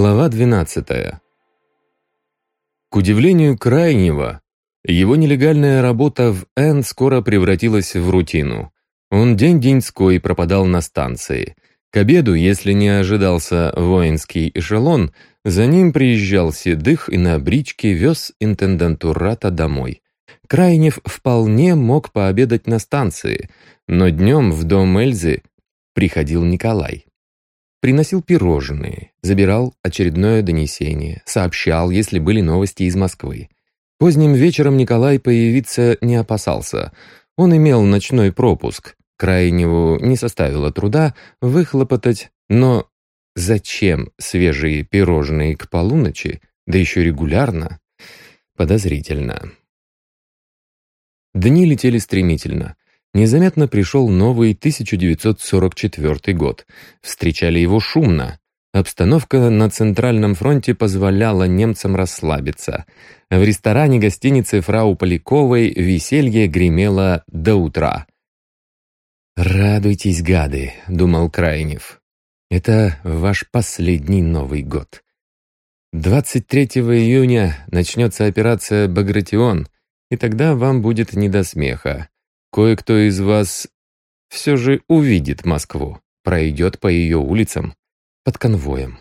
Глава 12. К удивлению крайнего, его нелегальная работа в Н скоро превратилась в рутину. Он день-деньской пропадал на станции. К обеду, если не ожидался воинский эшелон, за ним приезжал Седых и на бричке вез интендантурата домой. Крайнев вполне мог пообедать на станции, но днем в дом Эльзы приходил Николай. Приносил пирожные, забирал очередное донесение, сообщал, если были новости из Москвы. Поздним вечером Николай появиться не опасался. Он имел ночной пропуск. Крайневу не составило труда выхлопотать, но зачем свежие пирожные к полуночи, да еще регулярно? Подозрительно. Дни летели стремительно. Незаметно пришел новый 1944 год. Встречали его шумно. Обстановка на Центральном фронте позволяла немцам расслабиться. В ресторане гостиницы фрау Поляковой веселье гремело до утра. «Радуйтесь, гады», — думал Крайнев. «Это ваш последний Новый год. 23 июня начнется операция «Багратион», и тогда вам будет не до смеха. Кое-кто из вас все же увидит Москву, пройдет по ее улицам под конвоем.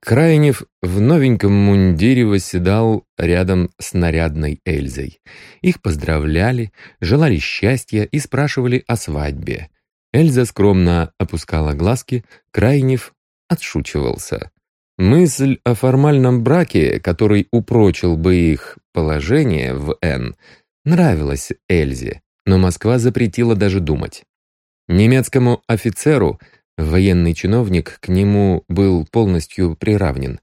Крайнев в новеньком мундире восседал рядом с нарядной Эльзой. Их поздравляли, желали счастья и спрашивали о свадьбе. Эльза скромно опускала глазки, Крайнев отшучивался. Мысль о формальном браке, который упрочил бы их положение в Н, нравилась Эльзе, но Москва запретила даже думать. Немецкому офицеру военный чиновник к нему был полностью приравнен.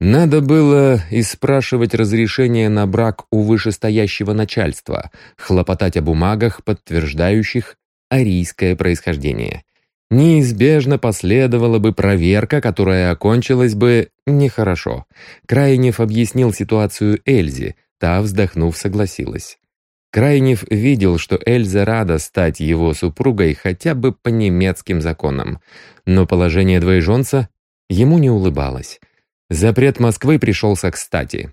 Надо было и спрашивать разрешение на брак у вышестоящего начальства, хлопотать о бумагах, подтверждающих арийское происхождение. Неизбежно последовала бы проверка, которая окончилась бы нехорошо. Крайнев объяснил ситуацию Эльзе, Та, вздохнув, согласилась. Крайнев видел, что Эльза рада стать его супругой хотя бы по немецким законам, но положение двоеженца ему не улыбалось. Запрет Москвы пришелся кстати.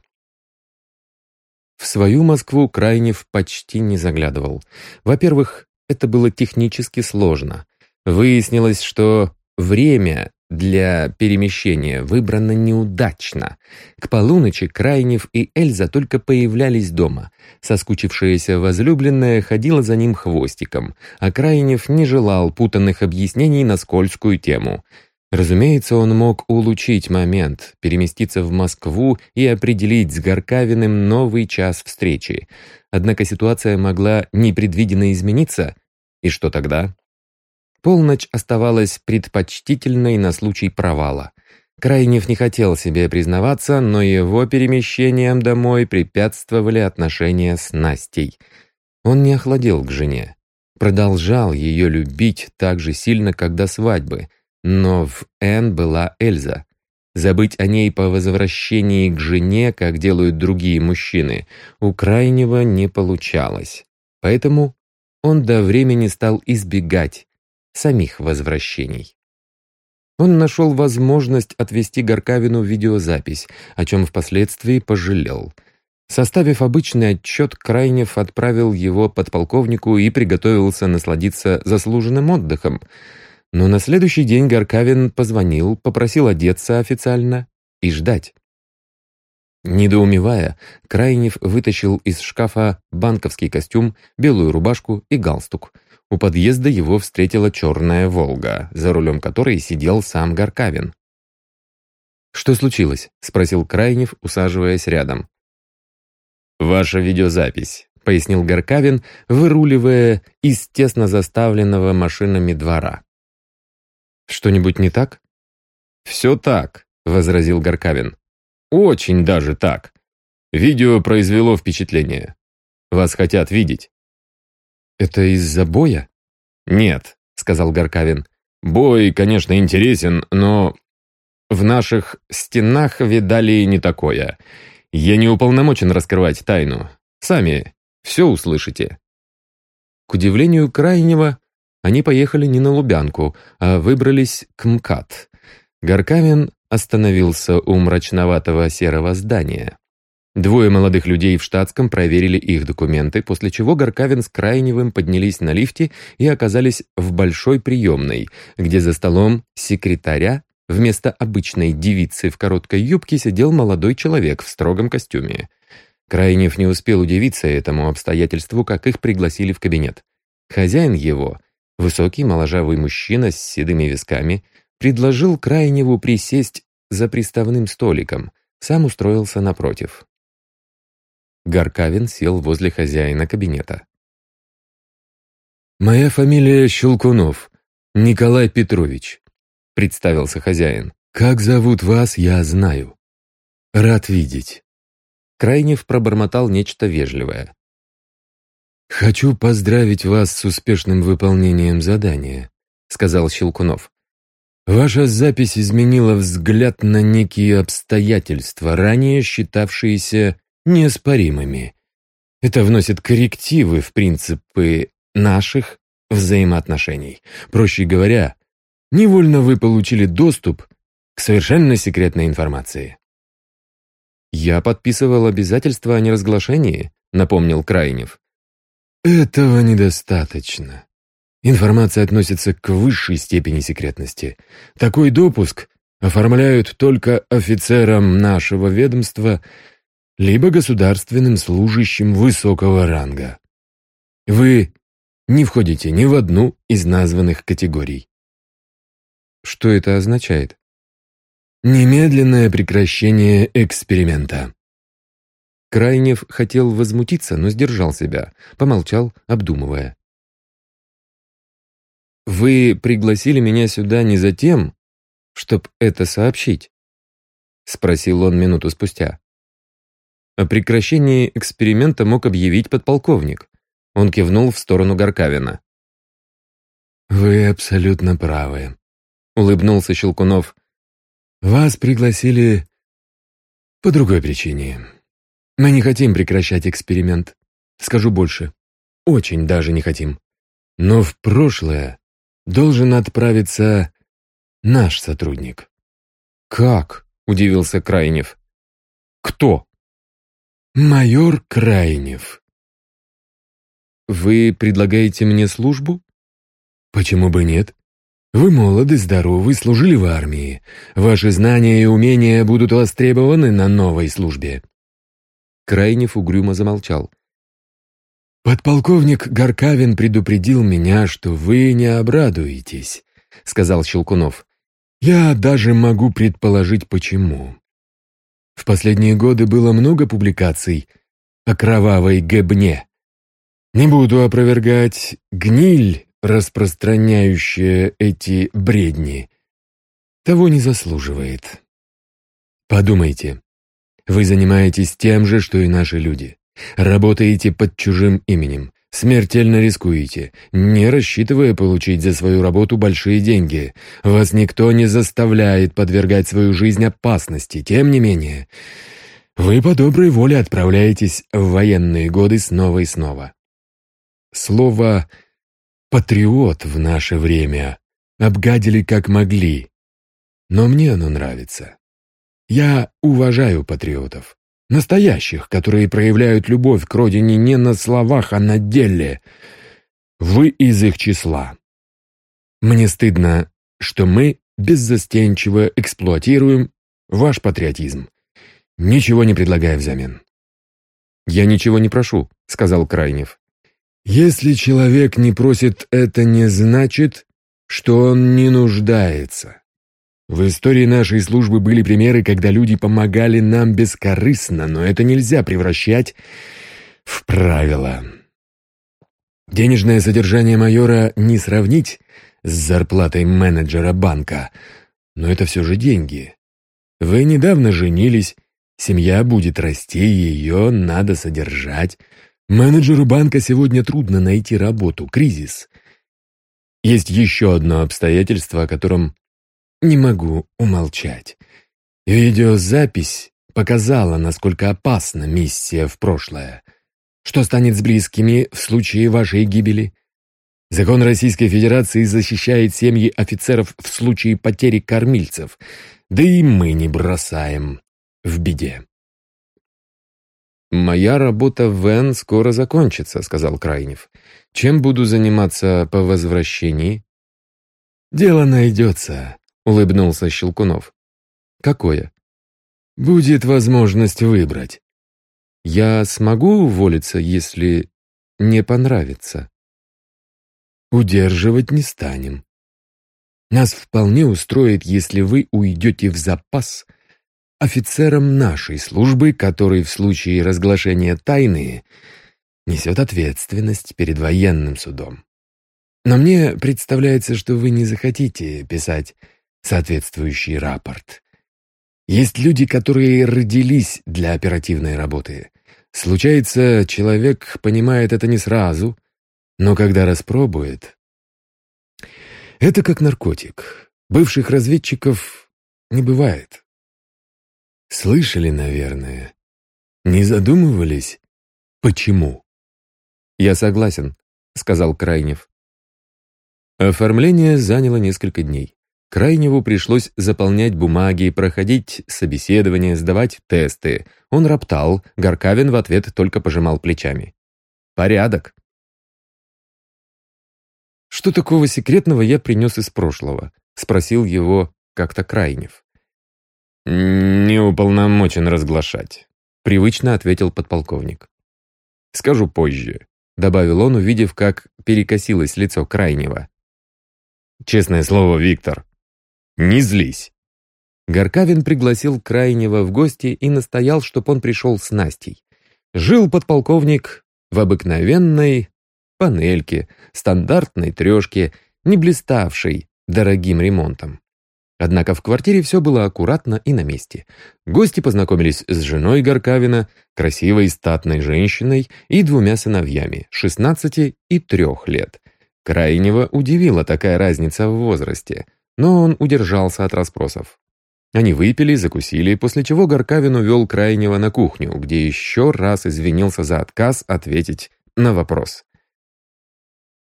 В свою Москву Крайнев почти не заглядывал. Во-первых, это было технически сложно. Выяснилось, что время для перемещения выбрано неудачно. К полуночи Крайнев и Эльза только появлялись дома. Соскучившаяся возлюбленная ходила за ним хвостиком, а Крайнев не желал путанных объяснений на скользкую тему. Разумеется, он мог улучшить момент, переместиться в Москву и определить с Горкавиным новый час встречи. Однако ситуация могла непредвиденно измениться, и что тогда? Полночь оставалась предпочтительной на случай провала. Крайнев не хотел себе признаваться, но его перемещением домой препятствовали отношения с Настей. Он не охладел к жене. Продолжал ее любить так же сильно, как до свадьбы. Но в Н была Эльза. Забыть о ней по возвращении к жене, как делают другие мужчины, у Крайнего не получалось. Поэтому он до времени стал избегать самих возвращений. Он нашел возможность отвести Горкавину видеозапись, о чем впоследствии пожалел. Составив обычный отчет, Крайнев отправил его подполковнику и приготовился насладиться заслуженным отдыхом. Но на следующий день Горкавин позвонил, попросил одеться официально и ждать. Недоумевая, Крайнев вытащил из шкафа банковский костюм, белую рубашку и галстук — у подъезда его встретила черная «Волга», за рулем которой сидел сам Горкавин. «Что случилось?» — спросил Крайнев, усаживаясь рядом. «Ваша видеозапись», — пояснил Горкавин, выруливая из тесно заставленного машинами двора. «Что-нибудь не так?» «Все так», — возразил Горкавин. «Очень даже так. Видео произвело впечатление. Вас хотят видеть». «Это из-за боя?» «Нет», — сказал Горкавин. «Бой, конечно, интересен, но в наших стенах видали не такое. Я не уполномочен раскрывать тайну. Сами все услышите». К удивлению крайнего, они поехали не на Лубянку, а выбрались к МКАД. Горкавин остановился у мрачноватого серого здания. Двое молодых людей в штатском проверили их документы, после чего Горкавин с Крайневым поднялись на лифте и оказались в большой приемной, где за столом секретаря вместо обычной девицы в короткой юбке сидел молодой человек в строгом костюме. Крайнев не успел удивиться этому обстоятельству, как их пригласили в кабинет. Хозяин его, высокий моложавый мужчина с седыми висками, предложил Крайневу присесть за приставным столиком, сам устроился напротив. Гаркавин сел возле хозяина кабинета. «Моя фамилия Щелкунов, Николай Петрович», — представился хозяин. «Как зовут вас, я знаю. Рад видеть». Крайнев пробормотал нечто вежливое. «Хочу поздравить вас с успешным выполнением задания», — сказал Щелкунов. «Ваша запись изменила взгляд на некие обстоятельства, ранее считавшиеся неоспоримыми. Это вносит коррективы в принципы наших взаимоотношений. Проще говоря, невольно вы получили доступ к совершенно секретной информации. «Я подписывал обязательства о неразглашении», — напомнил Крайнев. «Этого недостаточно. Информация относится к высшей степени секретности. Такой допуск оформляют только офицерам нашего ведомства либо государственным служащим высокого ранга. Вы не входите ни в одну из названных категорий. Что это означает? Немедленное прекращение эксперимента. Крайнев хотел возмутиться, но сдержал себя, помолчал, обдумывая. «Вы пригласили меня сюда не за тем, чтоб это сообщить?» — спросил он минуту спустя. О прекращении эксперимента мог объявить подполковник. Он кивнул в сторону Горкавина. «Вы абсолютно правы», — улыбнулся Щелкунов. «Вас пригласили по другой причине. Мы не хотим прекращать эксперимент. Скажу больше. Очень даже не хотим. Но в прошлое должен отправиться наш сотрудник». «Как?» — удивился Крайнев. «Кто?» «Майор Крайнев». «Вы предлагаете мне службу?» «Почему бы нет? Вы молоды, здоровы, служили в армии. Ваши знания и умения будут востребованы на новой службе». Крайнев угрюмо замолчал. «Подполковник Горкавин предупредил меня, что вы не обрадуетесь», — сказал Щелкунов. «Я даже могу предположить, почему. В последние годы было много публикаций о кровавой гебне. Не буду опровергать гниль, распространяющая эти бредни. Того не заслуживает. Подумайте, вы занимаетесь тем же, что и наши люди. Работаете под чужим именем, Смертельно рискуете, не рассчитывая получить за свою работу большие деньги. Вас никто не заставляет подвергать свою жизнь опасности. Тем не менее, вы по доброй воле отправляетесь в военные годы снова и снова. Слово «патриот» в наше время обгадили как могли, но мне оно нравится. Я уважаю патриотов. Настоящих, которые проявляют любовь к родине не на словах, а на деле. Вы из их числа. Мне стыдно, что мы беззастенчиво эксплуатируем ваш патриотизм, ничего не предлагая взамен. «Я ничего не прошу», — сказал Крайнев. «Если человек не просит, это не значит, что он не нуждается. В истории нашей службы были примеры, когда люди помогали нам бескорыстно, но это нельзя превращать в правило. Денежное содержание майора не сравнить с зарплатой менеджера банка, но это все же деньги. Вы недавно женились, семья будет расти, ее надо содержать. Менеджеру банка сегодня трудно найти работу, кризис. Есть еще одно обстоятельство, о котором не могу умолчать. Видеозапись показала, насколько опасна миссия в прошлое. Что станет с близкими в случае вашей гибели? Закон Российской Федерации защищает семьи офицеров в случае потери кормильцев. Да и мы не бросаем в беде. «Моя работа в Вен скоро закончится», — сказал Крайнев. «Чем буду заниматься по возвращении?» «Дело найдется», — улыбнулся Щелкунов. «Какое?» «Будет возможность выбрать». «Я смогу уволиться, если не понравится?» «Удерживать не станем. Нас вполне устроит, если вы уйдете в запас офицером нашей службы, который в случае разглашения тайны несет ответственность перед военным судом. Но мне представляется, что вы не захотите писать соответствующий рапорт. Есть люди, которые родились для оперативной работы. Случается, человек понимает это не сразу, но когда распробует... Это как наркотик. Бывших разведчиков не бывает. Слышали, наверное. Не задумывались, почему? «Я согласен», — сказал Крайнев. Оформление заняло несколько дней. Крайневу пришлось заполнять бумаги, проходить собеседования, сдавать тесты. Он роптал, Горкавин в ответ только пожимал плечами. «Порядок». «Что такого секретного я принес из прошлого?» — спросил его как-то Крайнев. «Не уполномочен разглашать», — привычно ответил подполковник. «Скажу позже», — добавил он, увидев, как перекосилось лицо Крайнего. «Честное слово, Виктор, не злись». Горкавин пригласил Крайнего в гости и настоял, чтоб он пришел с Настей. Жил подполковник в обыкновенной панельке, стандартной трешке, не блиставшей дорогим ремонтом. Однако в квартире все было аккуратно и на месте. Гости познакомились с женой Горкавина, красивой статной женщиной и двумя сыновьями, 16 и 3 лет. Крайнего удивила такая разница в возрасте, но он удержался от расспросов. Они выпили, закусили, после чего Горкавин увел Крайнего на кухню, где еще раз извинился за отказ ответить на вопрос.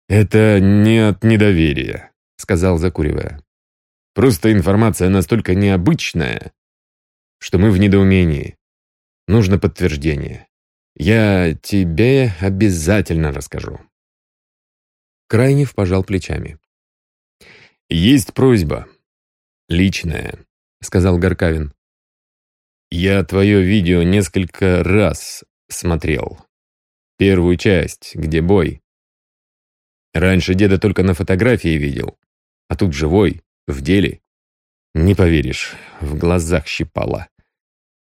«Это не от недоверия», — сказал, закуривая. Просто информация настолько необычная, что мы в недоумении. Нужно подтверждение. Я тебе обязательно расскажу. Крайнев пожал плечами. «Есть просьба. Личная», — сказал Горкавин. «Я твое видео несколько раз смотрел. Первую часть, где бой. Раньше деда только на фотографии видел, а тут живой, в деле? Не поверишь, в глазах щипало.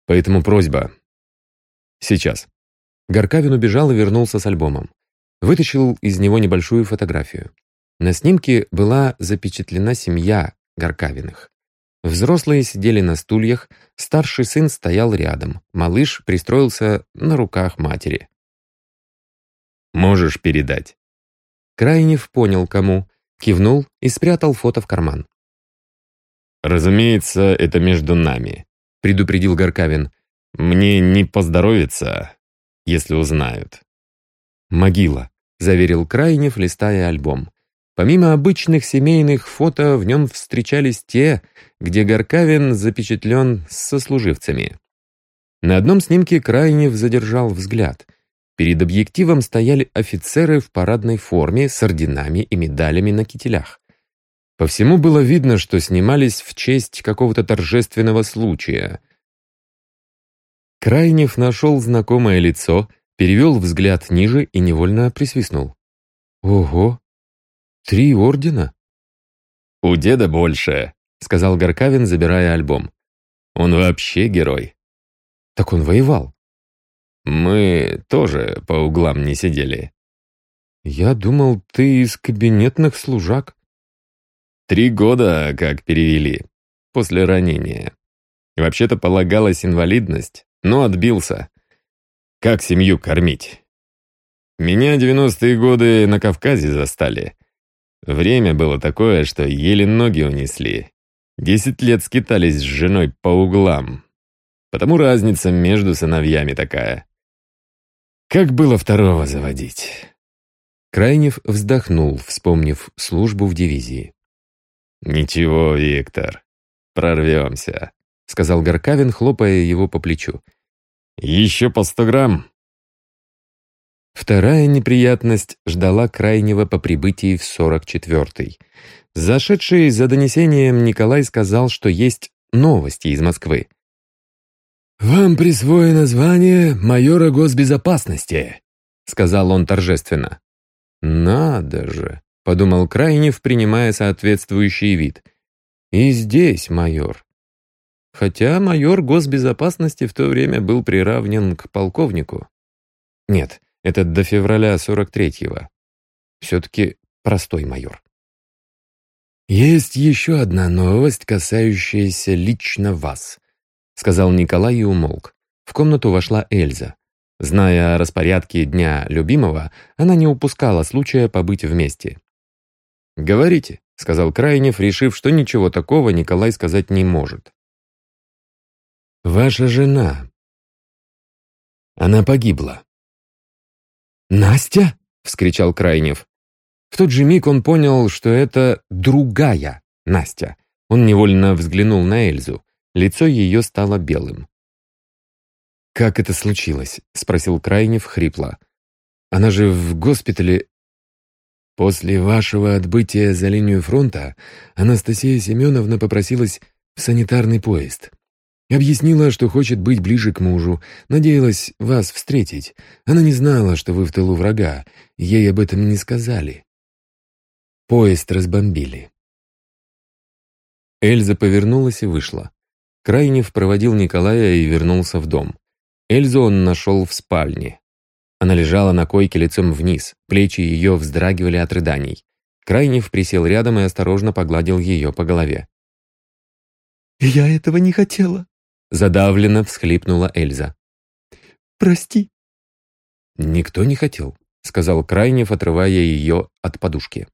Поэтому просьба. Сейчас. Горкавин убежал и вернулся с альбомом. Вытащил из него небольшую фотографию. На снимке была запечатлена семья Горкавиных. Взрослые сидели на стульях, старший сын стоял рядом, малыш пристроился на руках матери. «Можешь передать». Крайнев понял, кому, кивнул и спрятал фото в карман. «Разумеется, это между нами», — предупредил Горкавин. «Мне не поздоровится, если узнают». «Могила», — заверил Крайнев, листая альбом. Помимо обычных семейных фото, в нем встречались те, где Горкавин запечатлен с сослуживцами. На одном снимке Крайнев задержал взгляд. Перед объективом стояли офицеры в парадной форме с орденами и медалями на кителях. По всему было видно, что снимались в честь какого-то торжественного случая. Крайнев нашел знакомое лицо, перевел взгляд ниже и невольно присвистнул. «Ого! Три ордена?» «У деда больше», — сказал Горкавин, забирая альбом. «Он вообще герой». «Так он воевал». «Мы тоже по углам не сидели». «Я думал, ты из кабинетных служак». Три года, как перевели, после ранения. Вообще-то полагалась инвалидность, но отбился. Как семью кормить? Меня девяностые годы на Кавказе застали. Время было такое, что еле ноги унесли. Десять лет скитались с женой по углам. Потому разница между сыновьями такая. Как было второго заводить? Крайнев вздохнул, вспомнив службу в дивизии. «Ничего, Виктор, прорвемся», — сказал Горкавин, хлопая его по плечу. «Еще по сто грамм». Вторая неприятность ждала крайнего по прибытии в 44-й. Зашедший за донесением Николай сказал, что есть новости из Москвы. «Вам присвоено звание майора госбезопасности», — сказал он торжественно. «Надо же», — подумал Крайнев, принимая соответствующий вид. «И здесь майор». Хотя майор госбезопасности в то время был приравнен к полковнику. Нет, это до февраля 43-го. Все-таки простой майор. «Есть еще одна новость, касающаяся лично вас», — сказал Николай и умолк. В комнату вошла Эльза. Зная о распорядке дня любимого, она не упускала случая побыть вместе. «Говорите», — сказал Крайнев, решив, что ничего такого Николай сказать не может. «Ваша жена. Она погибла». «Настя?» — вскричал Крайнев. В тот же миг он понял, что это другая Настя. Он невольно взглянул на Эльзу. Лицо ее стало белым. «Как это случилось?» — спросил Крайнев хрипло. «Она же в госпитале...» «После вашего отбытия за линию фронта Анастасия Семеновна попросилась в санитарный поезд. Объяснила, что хочет быть ближе к мужу, надеялась вас встретить. Она не знала, что вы в тылу врага, ей об этом не сказали. Поезд разбомбили. Эльза повернулась и вышла. Крайнев проводил Николая и вернулся в дом. Эльзу он нашел в спальне. Она лежала на койке лицом вниз, плечи ее вздрагивали от рыданий. Крайнев присел рядом и осторожно погладил ее по голове. «Я этого не хотела», Задавленно всхлипнула Эльза. «Прости». «Никто не хотел», — сказал Крайнев, отрывая ее от подушки.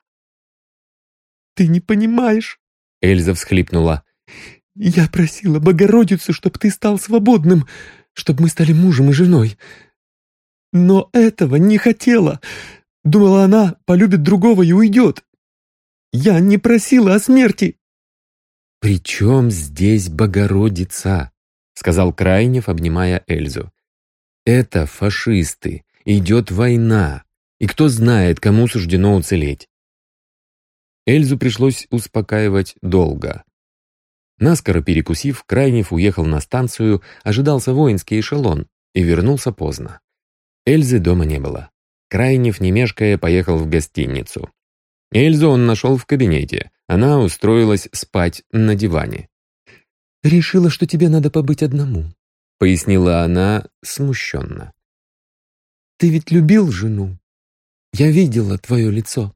«Ты не понимаешь», — Эльза всхлипнула. «Я просила Богородицу, чтобы ты стал свободным, чтобы мы стали мужем и женой. Но этого не хотела. Думала, она полюбит другого и уйдет. Я не просила о смерти». «При чем здесь Богородица?» Сказал Крайнев, обнимая Эльзу. «Это фашисты, идет война, и кто знает, кому суждено уцелеть». Эльзу пришлось успокаивать долго. Наскоро перекусив, Крайнев уехал на станцию, ожидался воинский эшелон и вернулся поздно. Эльзы дома не было. Крайнев, не мешкая, поехал в гостиницу. Эльзу он нашел в кабинете. Она устроилась спать на диване. «Решила, что тебе надо побыть одному», — пояснила она смущенно. «Ты ведь любил жену. Я видела твое лицо».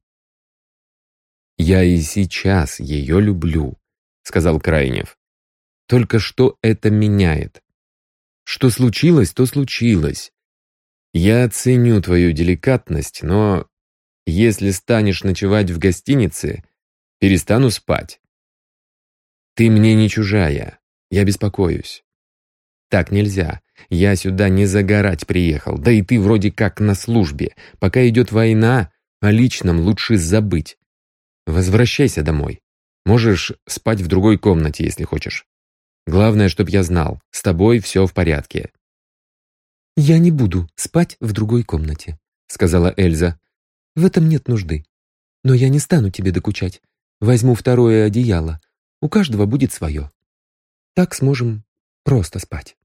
«Я и сейчас ее люблю», — сказал Крайнев. «Только что это меняет? Что случилось, то случилось. Я оценю твою деликатность, но если станешь ночевать в гостинице, перестану спать. Ты мне не чужая, я беспокоюсь. Так нельзя. Я сюда не загорать приехал, да и ты вроде как на службе. Пока идет война, о личном лучше забыть. Возвращайся домой. Можешь спать в другой комнате, если хочешь. Главное, чтоб я знал, с тобой все в порядке. «Я не буду спать в другой комнате», — сказала Эльза. «В этом нет нужды. Но я не стану тебе докучать. Возьму второе одеяло. У каждого будет свое. Так сможем просто спать.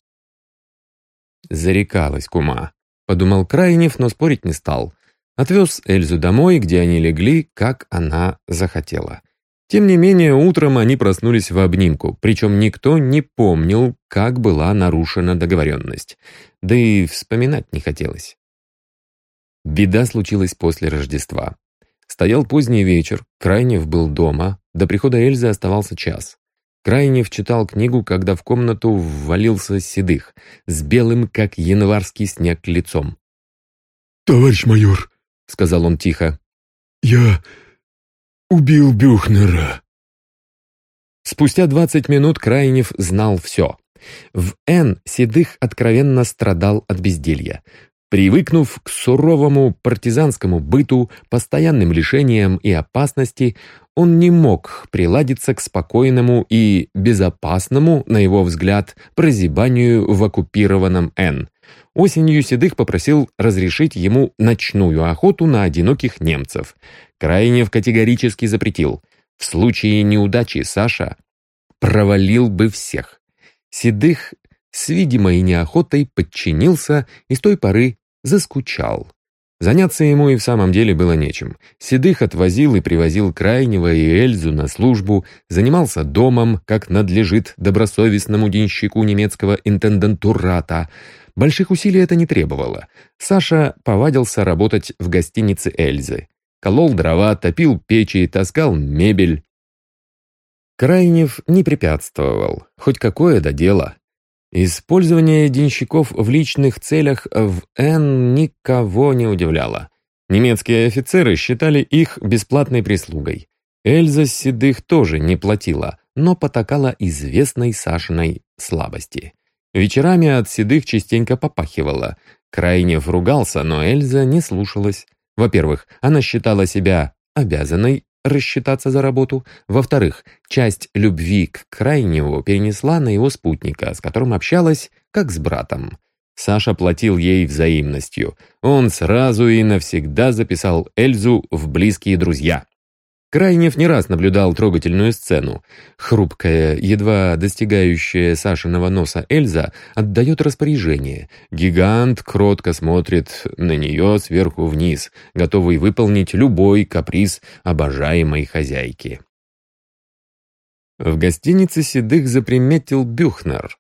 Зарекалась кума. Подумал Крайнев, но спорить не стал. Отвез Эльзу домой, где они легли, как она захотела. Тем не менее, утром они проснулись в обнимку, причем никто не помнил, как была нарушена договоренность. Да и вспоминать не хотелось. Беда случилась после Рождества. Стоял поздний вечер, Крайнев был дома, до прихода Эльзы оставался час. Крайнев читал книгу, когда в комнату ввалился Седых, с белым, как январский снег, лицом. «Товарищ майор», — сказал он тихо, — «я убил Бюхнера». Спустя двадцать минут Крайнев знал все. В Н Седых откровенно страдал от безделья. Привыкнув к суровому партизанскому быту, постоянным лишениям и опасности, он не мог приладиться к спокойному и безопасному, на его взгляд, прозябанию в оккупированном Н. Осенью Седых попросил разрешить ему ночную охоту на одиноких немцев. Крайнев категорически запретил. В случае неудачи Саша провалил бы всех. Седых с видимой неохотой подчинился и с той поры заскучал. Заняться ему и в самом деле было нечем. Седых отвозил и привозил Крайнего и Эльзу на службу, занимался домом, как надлежит добросовестному денщику немецкого интендантурата. Больших усилий это не требовало. Саша повадился работать в гостинице Эльзы. Колол дрова, топил печи, таскал мебель. Крайнев не препятствовал. Хоть какое до дела. Использование денщиков в личных целях в Н никого не удивляло. Немецкие офицеры считали их бесплатной прислугой. Эльза Седых тоже не платила, но потакала известной Сашиной слабости. Вечерами от Седых частенько попахивала. Крайнев ругался, но Эльза не слушалась. Во-первых, она считала себя обязанной рассчитаться за работу. Во-вторых, часть любви к крайнему перенесла на его спутника, с которым общалась как с братом. Саша платил ей взаимностью. Он сразу и навсегда записал Эльзу в близкие друзья. Крайнев не раз наблюдал трогательную сцену. Хрупкая, едва достигающая Сашиного носа Эльза отдает распоряжение. Гигант кротко смотрит на нее сверху вниз, готовый выполнить любой каприз обожаемой хозяйки. В гостинице Седых заприметил Бюхнер.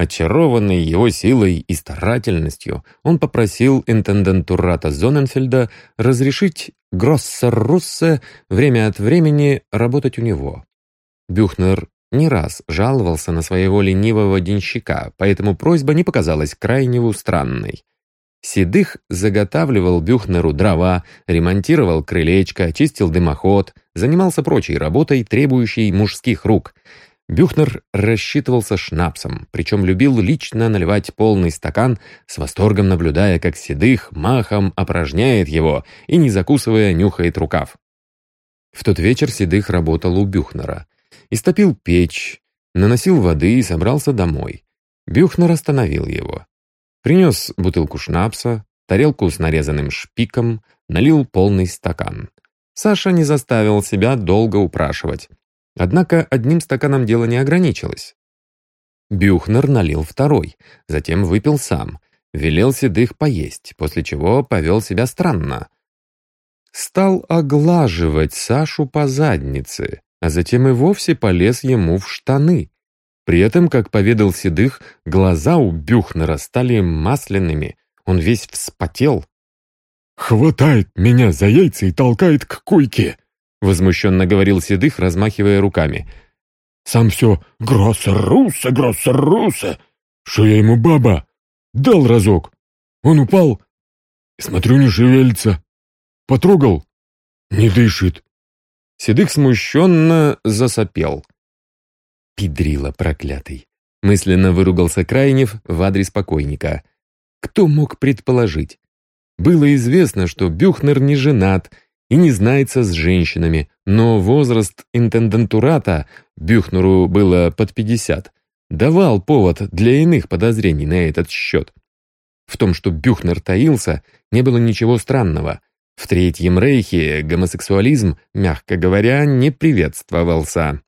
Очарованный его силой и старательностью, он попросил интендантурата Зоненфельда разрешить Гроссер-Руссе время от времени работать у него. Бюхнер не раз жаловался на своего ленивого денщика, поэтому просьба не показалась крайне странной. Седых заготавливал Бюхнеру дрова, ремонтировал крылечко, чистил дымоход, занимался прочей работой, требующей мужских рук — Бюхнер рассчитывался шнапсом, причем любил лично наливать полный стакан, с восторгом наблюдая, как Седых махом опорожняет его и, не закусывая, нюхает рукав. В тот вечер Седых работал у Бюхнера. Истопил печь, наносил воды и собрался домой. Бюхнер остановил его. Принес бутылку шнапса, тарелку с нарезанным шпиком, налил полный стакан. Саша не заставил себя долго упрашивать. Однако одним стаканом дело не ограничилось. Бюхнер налил второй, затем выпил сам, велел седых поесть, после чего повел себя странно. Стал оглаживать Сашу по заднице, а затем и вовсе полез ему в штаны. При этом, как поведал Седых, глаза у Бюхнера стали масляными, он весь вспотел. «Хватает меня за яйца и толкает к койке!» Возмущенно говорил Седых, размахивая руками. «Сам все «Гросса Русса, Гросса Русса!» Что я ему баба? Дал разок. Он упал. Смотрю, не шевелится. Потрогал. Не дышит. Седых смущенно засопел. «Педрила проклятый!» Мысленно выругался Крайнев в адрес покойника. Кто мог предположить? Было известно, что Бюхнер не женат и не знается с женщинами, но возраст интендантурата, Бюхнеру было под 50, давал повод для иных подозрений на этот счет. В том, что Бюхнер таился, не было ничего странного. В Третьем Рейхе гомосексуализм, мягко говоря, не приветствовался.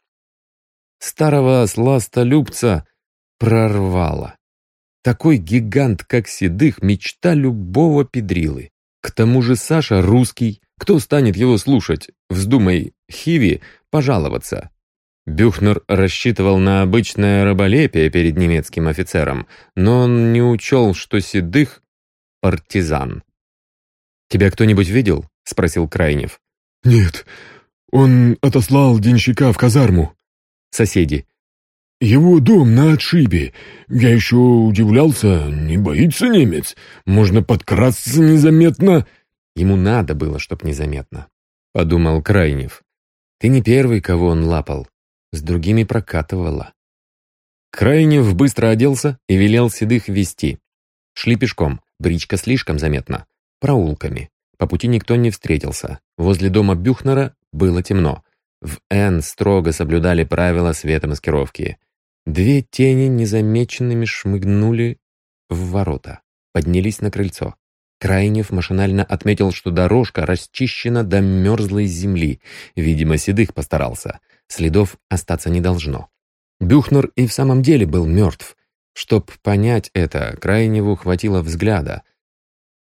Старого сластолюбца прорвало. Такой гигант, как Седых, мечта любого педрилы. К тому же Саша русский, кто станет его слушать? Вздумай Хиви пожаловаться. Бюхнер рассчитывал на обычное раболепие перед немецким офицером, но он не учел, что Седых — партизан. «Тебя кто-нибудь видел?» — спросил Крайнев. «Нет, он отослал денщика в казарму». «Соседи». «Его дом на отшибе. Я еще удивлялся, не боится немец. Можно подкрасться незаметно». Ему надо было, чтоб незаметно. Подумал Крайнев. Ты не первый, кого он лапал. С другими прокатывала. Крайнев быстро оделся и велел седых вести. Шли пешком. бричка слишком заметна. Проулками. По пути никто не встретился. Возле дома Бюхнера было темно. В Н строго соблюдали правила светомаскировки. Две тени незамеченными шмыгнули в ворота, поднялись на крыльцо. Крайнев машинально отметил, что дорожка расчищена до мерзлой земли. Видимо, Седых постарался. Следов остаться не должно. Бюхнер и в самом деле был мертв. Чтоб понять это, Крайневу хватило взгляда.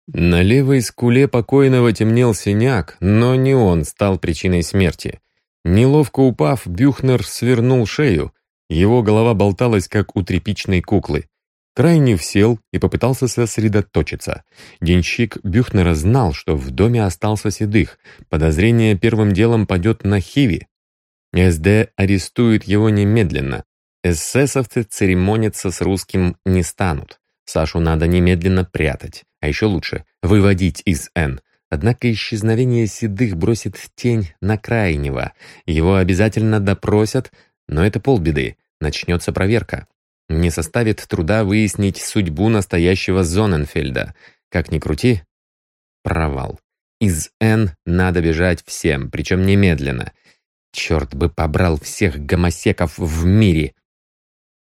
На левой скуле покойного темнел синяк, но не он стал причиной смерти. Неловко упав, Бюхнер свернул шею. Его голова болталась, как у тряпичной куклы. Крайнев сел и попытался сосредоточиться. Денщик Бюхнера знал, что в доме остался седых. Подозрение первым делом падет на Хиви. СД арестует его немедленно. Эсэсовцы церемониться с русским не станут. Сашу надо немедленно прятать, а еще лучше — выводить из Н. Однако исчезновение седых бросит тень на крайнего. Его обязательно допросят, но это полбеды. Начнется проверка. Не составит труда выяснить судьбу настоящего Зоненфельда. Как ни крути, провал. Из Н надо бежать всем, причем немедленно. Черт бы побрал всех гомосеков в мире.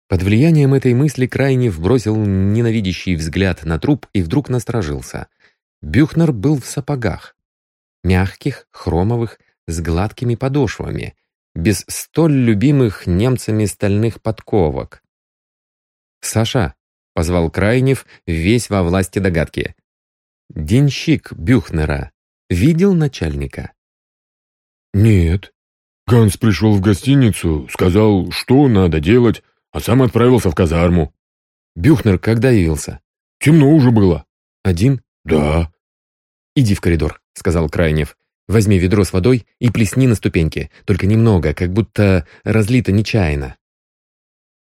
Под влиянием этой мысли Крайнев бросил ненавидящий взгляд на труп и вдруг насторожился. Бюхнер был в сапогах. Мягких, хромовых, с гладкими подошвами, без столь любимых немцами стальных подковок. «Саша», — позвал Крайнев, весь во власти догадки. «Денщик Бюхнера видел начальника?» «Нет. Ганс пришел в гостиницу, сказал, что надо делать, а сам отправился в казарму». «Бюхнер когда явился?» «Темно уже было». «Один?» «Да». «Иди в коридор», — сказал Крайнев. «Возьми ведро с водой и плесни на ступеньки, только немного, как будто разлито нечаянно».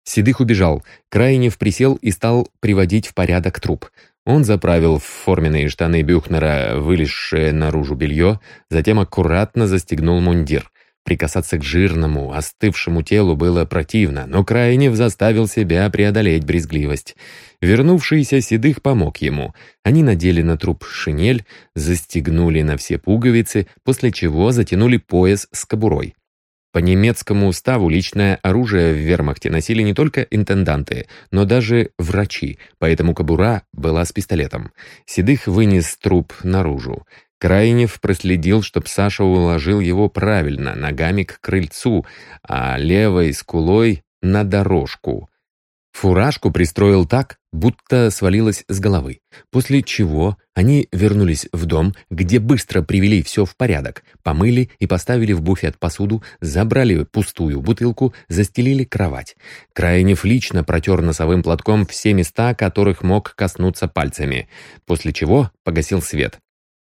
Седых убежал. Крайнев присел и стал приводить в порядок труп. Он заправил в форменные штаны Бюхнера вылезшее наружу белье, затем аккуратно застегнул мундир. Прикасаться к жирному, остывшему телу было противно, но Крайнев заставил себя преодолеть брезгливость. Вернувшийся Седых помог ему. Они надели на труп шинель, застегнули на все пуговицы, после чего затянули пояс с кобурой. По немецкому уставу личное оружие в вермахте носили не только интенданты, но даже врачи, поэтому кобура была с пистолетом. Седых вынес труп наружу. Крайнев проследил, чтоб Саша уложил его правильно, ногами к крыльцу, а левой скулой на дорожку. Фуражку пристроил так, будто свалилась с головы. После чего они вернулись в дом, где быстро привели все в порядок, помыли и поставили в буфет посуду, забрали пустую бутылку, застелили кровать. Крайнев лично протер носовым платком все места, которых мог коснуться пальцами, после чего погасил свет.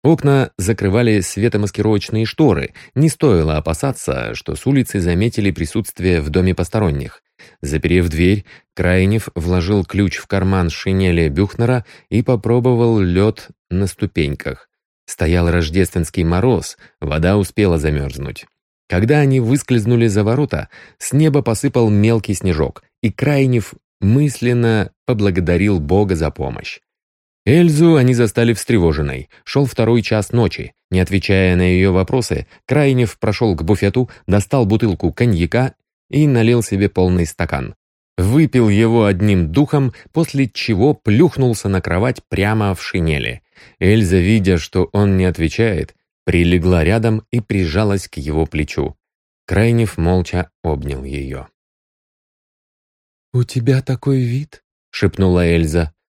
Окна закрывали светомаскировочные шторы. Не стоило опасаться, что с улицы заметили присутствие в доме посторонних. Заперев дверь, Крайнев вложил ключ в карман шинели Бюхнера и попробовал лед на ступеньках. Стоял рождественский мороз, вода успела замерзнуть. Когда они выскользнули за ворота, с неба посыпал мелкий снежок, и Крайнев мысленно поблагодарил Бога за помощь. Эльзу они застали встревоженной. Шел второй час ночи. Не отвечая на ее вопросы, Крайнев прошел к буфету, достал бутылку коньяка и налил себе полный стакан. Выпил его одним духом, после чего плюхнулся на кровать прямо в шинели. Эльза, видя, что он не отвечает, прилегла рядом и прижалась к его плечу. Крайнев молча обнял ее. «У тебя такой вид», — шепнула Эльза, —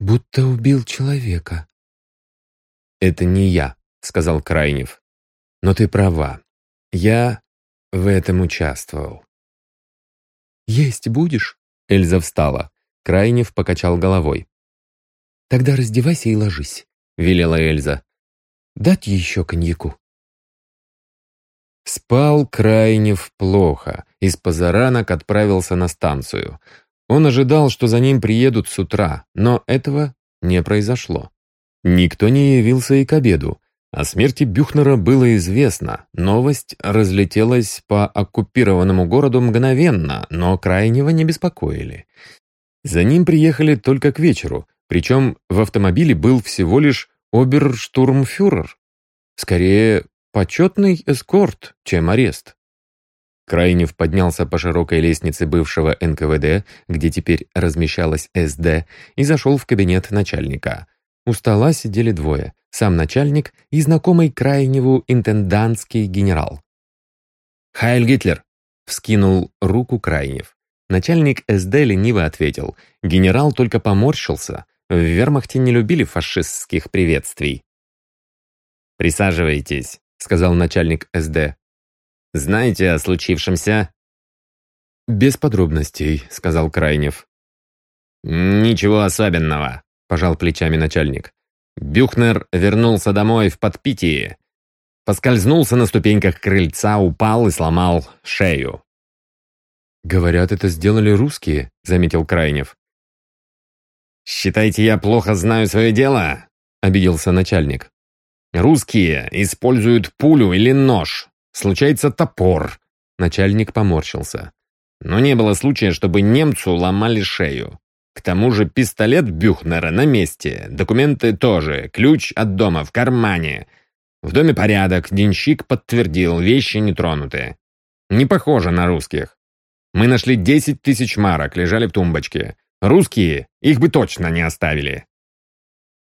«будто убил человека». «Это не я», — сказал Крайнев. «Но ты права. Я в этом участвовал. «Есть будешь?» Эльза встала. Крайнев покачал головой. «Тогда раздевайся и ложись», — велела Эльза. «Дать еще коньяку». Спал Крайнев плохо, из позаранок отправился на станцию. Он ожидал, что за ним приедут с утра, но этого не произошло. Никто не явился и к обеду. О смерти Бюхнера было известно, новость разлетелась по оккупированному городу мгновенно, но крайнего не беспокоили. За ним приехали только к вечеру. Причем в автомобиле был всего лишь оберштурмфюрер. Скорее, почетный эскорт, чем арест. Крайнев поднялся по широкой лестнице бывшего НКВД, где теперь размещалась СД, и зашел в кабинет начальника. У стола сидели двое, сам начальник и знакомый Крайневу интендантский генерал. «Хайль Гитлер!» — вскинул руку Крайнев. Начальник СД лениво ответил. Генерал только поморщился. В вермахте не любили фашистских приветствий. «Присаживайтесь», — сказал начальник СД. Знаете о случившемся?» «Без подробностей», — сказал Крайнев. «Ничего особенного», — пожал плечами начальник. Бюхнер вернулся домой в подпитии. Поскользнулся на ступеньках крыльца, упал и сломал шею. «Говорят, это сделали русские», — заметил Крайнев. «Считайте, я плохо знаю свое дело?» — обиделся начальник. «Русские используют пулю или нож, Случается топор. Начальник поморщился. Но не было случая, чтобы немцу ломали шею. К тому же пистолет Бюхнера на месте, документы тоже, ключ от дома в кармане. В доме порядок, денщик подтвердил, вещи не тронуты. Не похоже на русских. Мы нашли 10 тысяч марок, лежали в тумбочке. Русские их бы точно не оставили.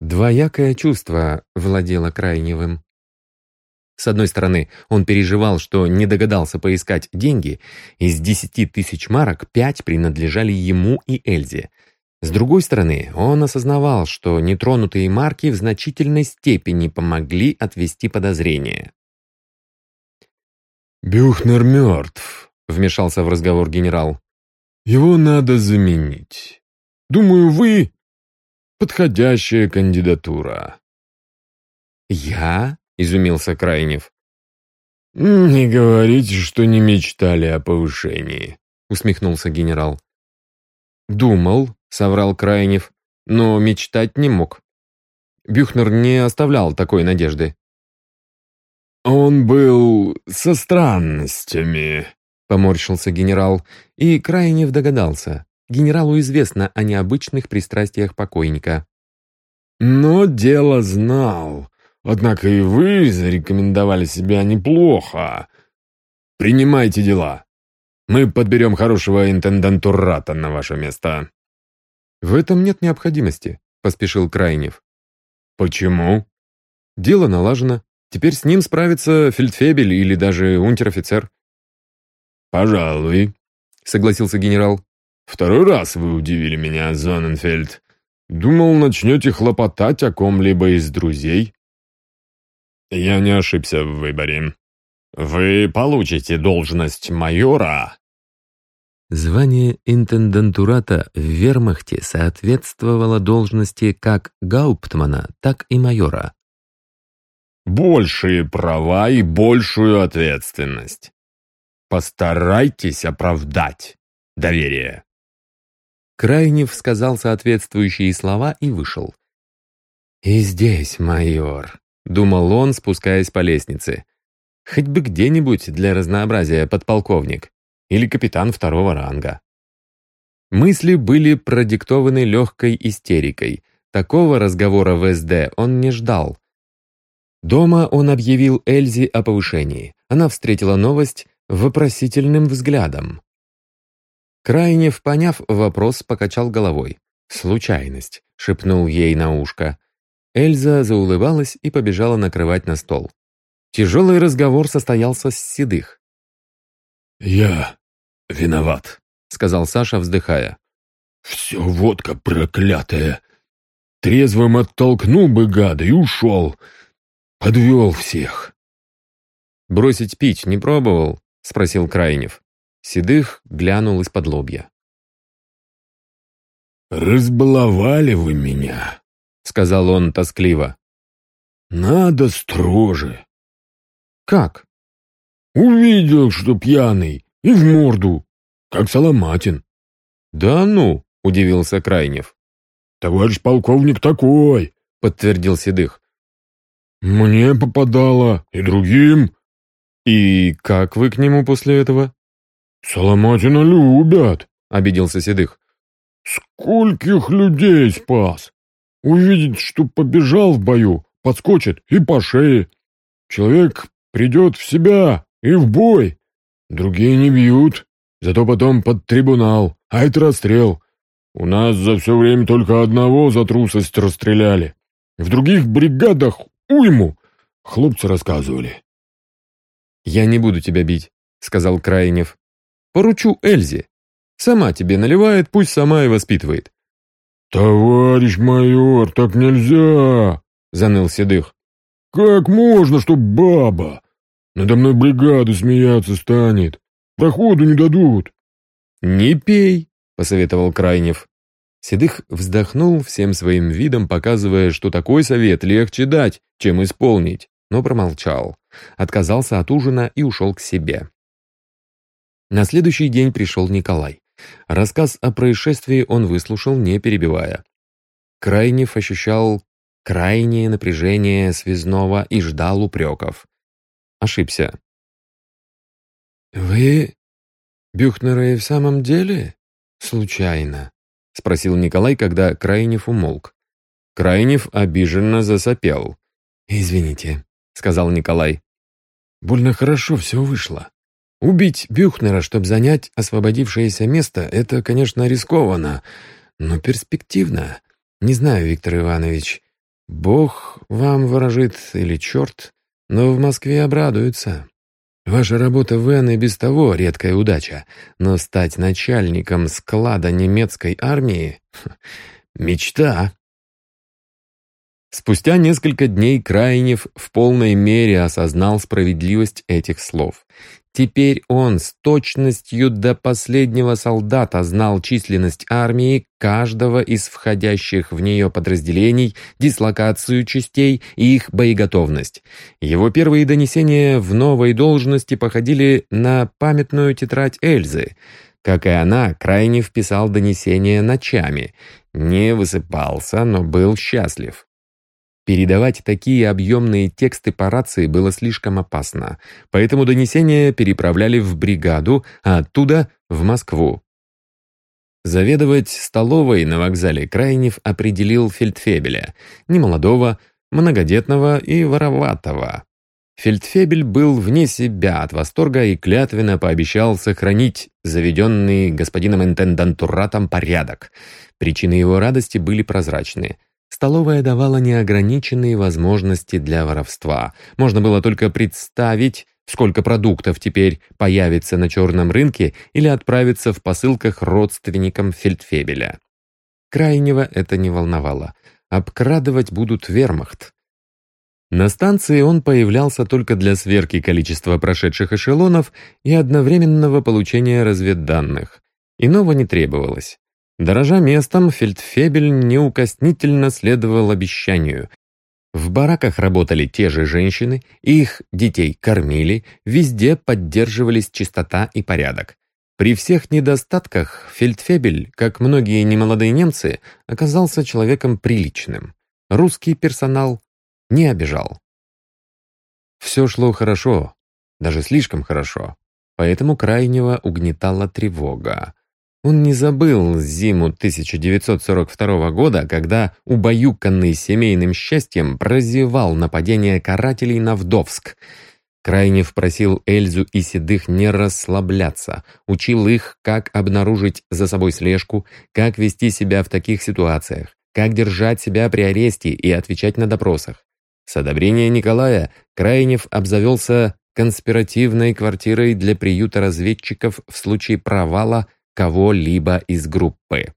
Двоякое чувство владело Крайневым. С одной стороны, он переживал, что не догадался поискать деньги, из десяти тысяч марок пять принадлежали ему и Эльзе. С другой стороны, он осознавал, что нетронутые марки в значительной степени помогли отвести подозрения. «Бюхнер мертв», — вмешался в разговор генерал. «Его надо заменить. Думаю, вы — подходящая кандидатура». «Я?» — изумился Крайнев. «Не говорите, что не мечтали о повышении», — усмехнулся генерал. «Думал», — соврал Крайнев, — «но мечтать не мог». Бюхнер не оставлял такой надежды. «Он был со странностями», — поморщился генерал, и Крайнев догадался. Генералу известно о необычных пристрастиях покойника. «Но дело знал. Однако и вы зарекомендовали себя неплохо. Принимайте дела. Мы подберем хорошего интендантурата на ваше место». «В этом нет необходимости», — поспешил Крайнев. «Почему?» «Дело налажено. Теперь с ним справится фельдфебель или даже унтер-офицер». «Пожалуй», — согласился генерал. «Второй раз вы удивили меня, Зоненфельд. Думал, начнете хлопотать о ком-либо из друзей». Я не ошибся в выборе. Вы получите должность майора. Звание интендантурата в вермахте соответствовало должности как гауптмана, так и майора. Большие права и большую ответственность. Постарайтесь оправдать доверие. Крайнев сказал соответствующие слова и вышел. «И здесь, майор», — думал он, спускаясь по лестнице. «Хоть бы где-нибудь для разнообразия подполковник или капитан второго ранга». Мысли были продиктованы легкой истерикой. Такого разговора в СД он не ждал. Дома он объявил Эльзе о повышении. Она встретила новость вопросительным взглядом. Крайнев, поняв вопрос, покачал головой. «Случайность», — шепнул ей на ушко. Эльза заулыбалась и побежала накрывать на стол. Тяжелый разговор состоялся с Седых. «Я виноват», — сказал Саша, вздыхая. «Все водка проклятая. Трезвым оттолкнул бы гада и ушел. Подвел всех». «Бросить пить не пробовал?» — спросил Крайнев. Седых глянул из-под лобья. «Разбаловали вы меня», — сказал он тоскливо. «Надо строже». «Как?» «Увидел, что пьяный, и в морду, как Соломатин». «Да ну!» — удивился Крайнев. «Товарищ полковник такой!» — подтвердил Седых. «Мне попадало, и другим». «И как вы к нему после этого?» «Соломатина любят», — обиделся Седых. «Скольких людей спас! Увидит, что побежал в бою, подскочит и по шее. Человек придет в себя и в бой. Другие не бьют, зато потом под трибунал, а это расстрел. У нас за все время только одного за трусость расстреляли. В других бригадах уйму, хлопцы рассказывали. «Я не буду тебя бить», — сказал Крайнев. «Поручу Эльзе. Сама тебе наливает, пусть сама и воспитывает». «Товарищ майор, так нельзя!» — заныл Седых. «Как можно, чтоб баба? Надо мной бригада смеяться станет. Проходу не дадут». «Не пей», — посоветовал Крайнев. Седых вздохнул всем своим видом, показывая, что такой совет легче дать, чем исполнить, но промолчал, отказался от ужина и ушел к себе. На следующий день пришел Николай. Рассказ о происшествии он выслушал, не перебивая. Крайнев ощущал крайнее напряжение связного и ждал упреков. Ошибся. «Вы Бюхнера и в самом деле? Случайно?» — спросил Николай, когда Крайнев умолк. Крайнев обиженно засопел. «Извините», — сказал Николай. «Больно хорошо все вышло. Убить Бюхнера, чтобы занять освободившееся место, это, конечно, рискованно, но перспективно. Не знаю, Виктор Иванович, Бог вам ворожит или черт, но в Москве обрадуются. Ваша работа в Н и без того редкая удача, но стать начальником склада немецкой армии — мечта. Спустя несколько дней Крайнев в полной мере осознал справедливость этих слов. Теперь он с точностью до последнего солдата знал численность армии каждого из входящих в нее подразделений, дислокацию частей и их боеготовность. Его первые донесения в новой должности походили на памятную тетрадь Эльзы. Как и она, крайне вписал донесения ночами. Не высыпался, но был счастлив. Передавать такие объемные тексты по рации было слишком опасно, поэтому донесения переправляли в бригаду, а оттуда в Москву. Заведовать столовой на вокзале Крайнев определил фельдфебеля, немолодого, многодетного и вороватого. Фельдфебель был вне себя от восторга и клятвенно пообещал сохранить заведенный господином интендантуратом порядок. Причины его радости были прозрачны – Столовая давала неограниченные возможности для воровства. Можно было только представить, сколько продуктов теперь появится на черном рынке или отправится в посылках родственникам фельдфебеля. Крайнего это не волновало. Обкрадывать будут вермахт. На станции он появлялся только для сверки количества прошедших эшелонов и одновременного получения разведданных. Иного не требовалось. Дорожа местом, фельдфебель неукоснительно следовал обещанию. В бараках работали те же женщины, их детей кормили, везде поддерживались чистота и порядок. При всех недостатках фельдфебель, как многие немолодые немцы, оказался человеком приличным. Русский персонал не обижал. Все шло хорошо, даже слишком хорошо, поэтому крайнего угнетала тревога. Он не забыл зиму 1942 года, когда, убаюканный семейным счастьем, прозевал нападение карателей на Вдовск. Крайнев просил Эльзу и Седых не расслабляться, учил их, как обнаружить за собой слежку, как вести себя в таких ситуациях, как держать себя при аресте и отвечать на допросах. С одобрения Николая Крайнев обзавелся конспиративной квартирой для приюта разведчиков в случае провала кого-либо из группы.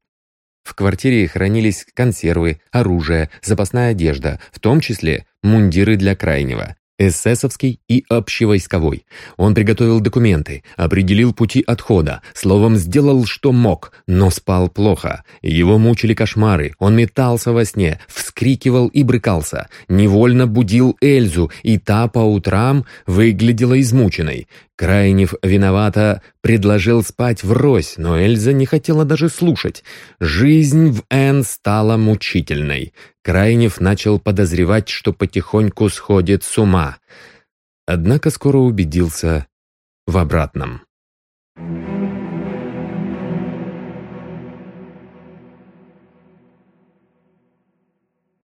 В квартире хранились консервы, оружие, запасная одежда, в том числе мундиры для крайнего эсэсовский и общевойсковой. Он приготовил документы, определил пути отхода, словом, сделал, что мог, но спал плохо. Его мучили кошмары, он метался во сне, вскрикивал и брыкался, невольно будил Эльзу, и та по утрам выглядела измученной. Крайнев виновато предложил спать врозь, но Эльза не хотела даже слушать. Жизнь в Н стала мучительной. Крайнев начал подозревать, что потихоньку сходит с ума. Однако скоро убедился в обратном. Thank you.